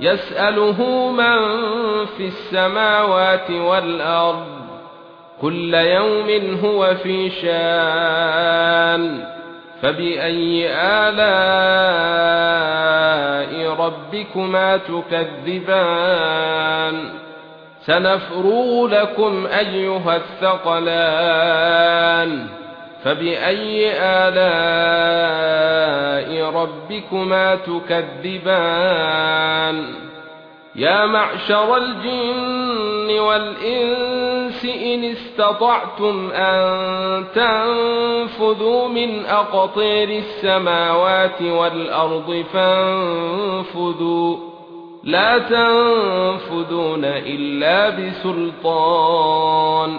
يسأله من في السماوات والأرض كل يوم هو في شان. فبأي آلاء ربكما تكذبان؟ سنفرغ لكم أيها الثقلان. فبأي آلاء ربكما تكذبان. يا معشر الجن والإنس إن استطعتم أن تنفذوا من أقطير السماوات والأرض فانفذوا. لا تنفذون إلا بسلطان.